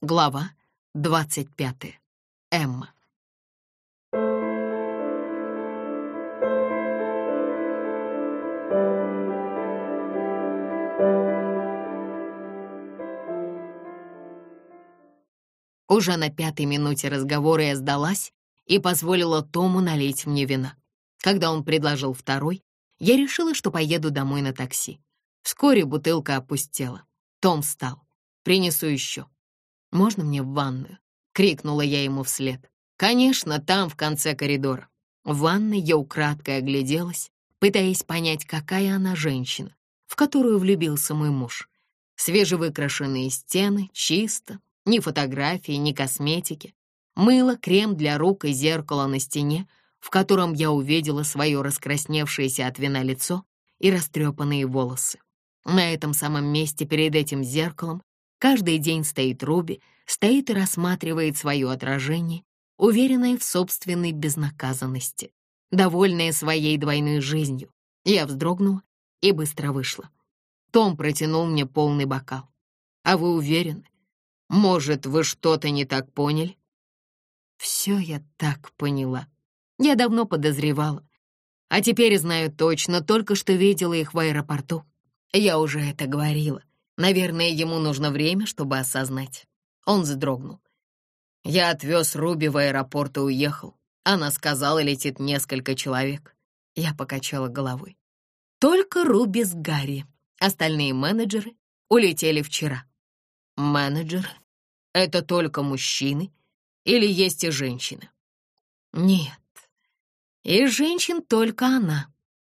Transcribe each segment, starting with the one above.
Глава двадцать пятая. Эмма. Уже на пятой минуте разговора я сдалась и позволила Тому налить мне вина. Когда он предложил второй, я решила, что поеду домой на такси. Вскоре бутылка опустела. Том встал. «Принесу еще». «Можно мне в ванную?» — крикнула я ему вслед. «Конечно, там, в конце коридора». В ванной я украдкой огляделась, пытаясь понять, какая она женщина, в которую влюбился мой муж. Свежевыкрашенные стены, чисто, ни фотографии, ни косметики. Мыло, крем для рук и зеркало на стене, в котором я увидела свое раскрасневшееся от вина лицо и растрепанные волосы. На этом самом месте перед этим зеркалом каждый день стоит Руби, стоит и рассматривает свое отражение, уверенная в собственной безнаказанности, довольная своей двойной жизнью. Я вздрогнула и быстро вышла. Том протянул мне полный бокал. «А вы уверены? Может, вы что-то не так поняли?» «Все я так поняла. Я давно подозревала. А теперь знаю точно, только что видела их в аэропорту. Я уже это говорила. Наверное, ему нужно время, чтобы осознать. Он вздрогнул. Я отвез Руби в аэропорт и уехал. Она сказала, летит несколько человек. Я покачала головой. Только Руби с Гарри. Остальные менеджеры улетели вчера. Менеджеры? Это только мужчины? Или есть и женщины? Нет. И женщин только она.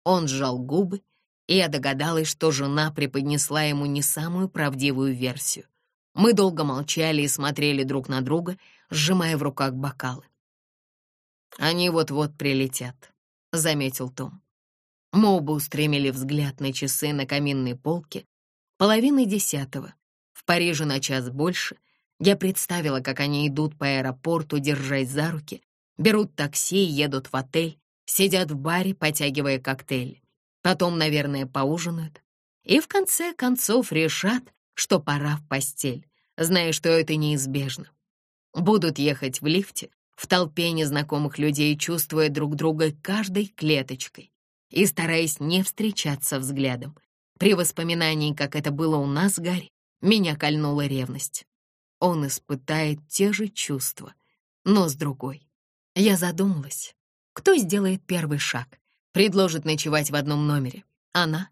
Он сжал губы и я догадалась, что жена преподнесла ему не самую правдивую версию. Мы долго молчали и смотрели друг на друга, сжимая в руках бокалы. «Они вот-вот прилетят», — заметил Том. Мы оба устремили взгляд на часы на каминной полке. Половины десятого. В Париже на час больше. Я представила, как они идут по аэропорту, держась за руки, берут такси и едут в отель, сидят в баре, потягивая коктейли. Потом, наверное, поужинают. И в конце концов решат, что пора в постель, зная, что это неизбежно. Будут ехать в лифте, в толпе незнакомых людей, чувствуя друг друга каждой клеточкой и стараясь не встречаться взглядом. При воспоминании, как это было у нас Гарри, меня кольнула ревность. Он испытает те же чувства, но с другой. Я задумалась, кто сделает первый шаг, Предложит ночевать в одном номере. Она?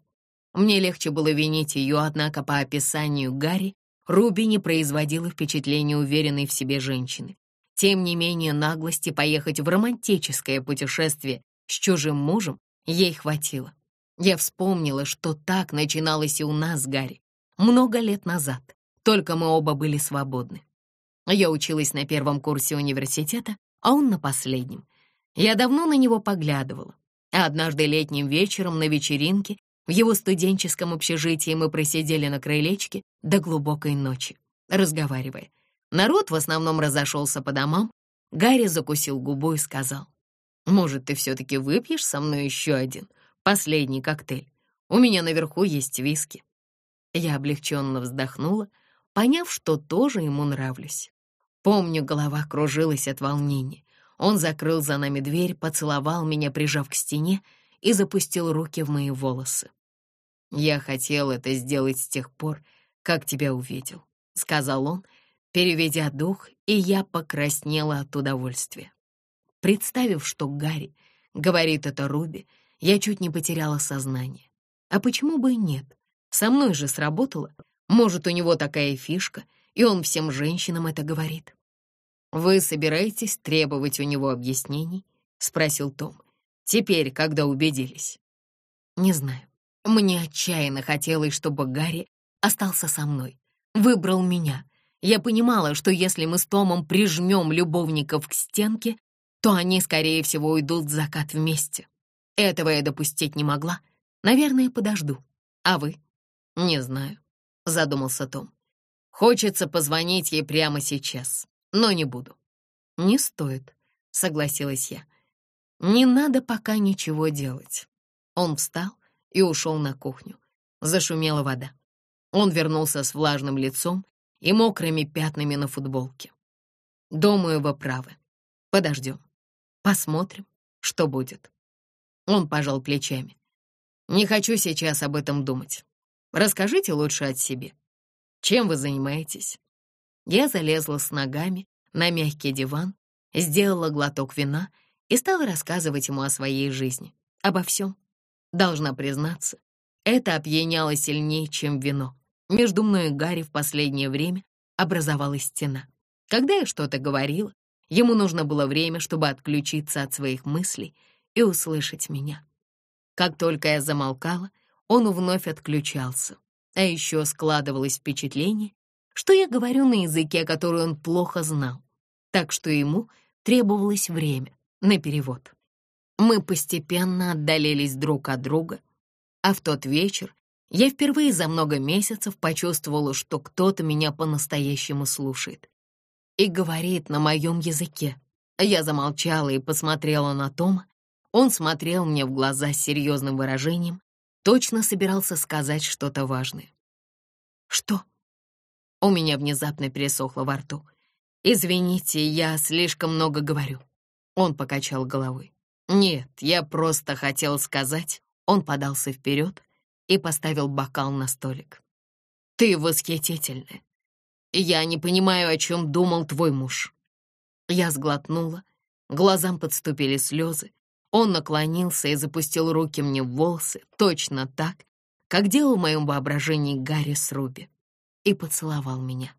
Мне легче было винить ее, однако по описанию Гарри Руби не производила впечатления уверенной в себе женщины. Тем не менее, наглости поехать в романтическое путешествие с чужим мужем ей хватило. Я вспомнила, что так начиналось и у нас Гарри много лет назад, только мы оба были свободны. Я училась на первом курсе университета, а он на последнем. Я давно на него поглядывала, а однажды летним вечером на вечеринке в его студенческом общежитии мы просидели на крылечке до глубокой ночи, разговаривая. Народ в основном разошелся по домам. Гарри закусил губу и сказал, «Может, ты все-таки выпьешь со мной еще один, последний коктейль? У меня наверху есть виски». Я облегченно вздохнула, поняв, что тоже ему нравлюсь. Помню, голова кружилась от волнения. Он закрыл за нами дверь, поцеловал меня, прижав к стене, и запустил руки в мои волосы. «Я хотел это сделать с тех пор, как тебя увидел», — сказал он, переведя дух, и я покраснела от удовольствия. Представив, что Гарри говорит это Руби, я чуть не потеряла сознание. А почему бы и нет? Со мной же сработало. Может, у него такая фишка, и он всем женщинам это говорит. «Вы собираетесь требовать у него объяснений?» — спросил Том. «Теперь, когда убедились?» «Не знаю. Мне отчаянно хотелось, чтобы Гарри остался со мной, выбрал меня. Я понимала, что если мы с Томом прижмем любовников к стенке, то они, скорее всего, уйдут в закат вместе. Этого я допустить не могла. Наверное, подожду. А вы? Не знаю, задумался Том. Хочется позвонить ей прямо сейчас но не буду». «Не стоит», — согласилась я. «Не надо пока ничего делать». Он встал и ушел на кухню. Зашумела вода. Он вернулся с влажным лицом и мокрыми пятнами на футболке. Думаю, вы правы. Подождем. Посмотрим, что будет. Он пожал плечами. Не хочу сейчас об этом думать. Расскажите лучше о себе. Чем вы занимаетесь? Я залезла с ногами на мягкий диван, сделала глоток вина и стала рассказывать ему о своей жизни, обо всем. Должна признаться, это опьяняло сильнее, чем вино. Между мной и Гарри в последнее время образовалась стена. Когда я что-то говорила, ему нужно было время, чтобы отключиться от своих мыслей и услышать меня. Как только я замолкала, он вновь отключался. А еще складывалось впечатление, что я говорю на языке, который он плохо знал, так что ему требовалось время на перевод. Мы постепенно отдалились друг от друга, а в тот вечер я впервые за много месяцев почувствовала, что кто-то меня по-настоящему слушает и говорит на моем языке. Я замолчала и посмотрела на Тома. Он смотрел мне в глаза с серьезным выражением, точно собирался сказать что-то важное. «Что?» У меня внезапно пересохло во рту. «Извините, я слишком много говорю». Он покачал головой. «Нет, я просто хотел сказать...» Он подался вперед и поставил бокал на столик. «Ты восхитительная. Я не понимаю, о чем думал твой муж». Я сглотнула, глазам подступили слезы. Он наклонился и запустил руки мне в волосы, точно так, как делал в моем воображении Гарри с Руби, и поцеловал меня.